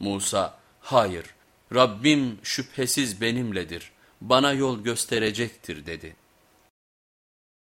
Musa hayır Rabbim şüphesiz benimledir bana yol gösterecektir dedi.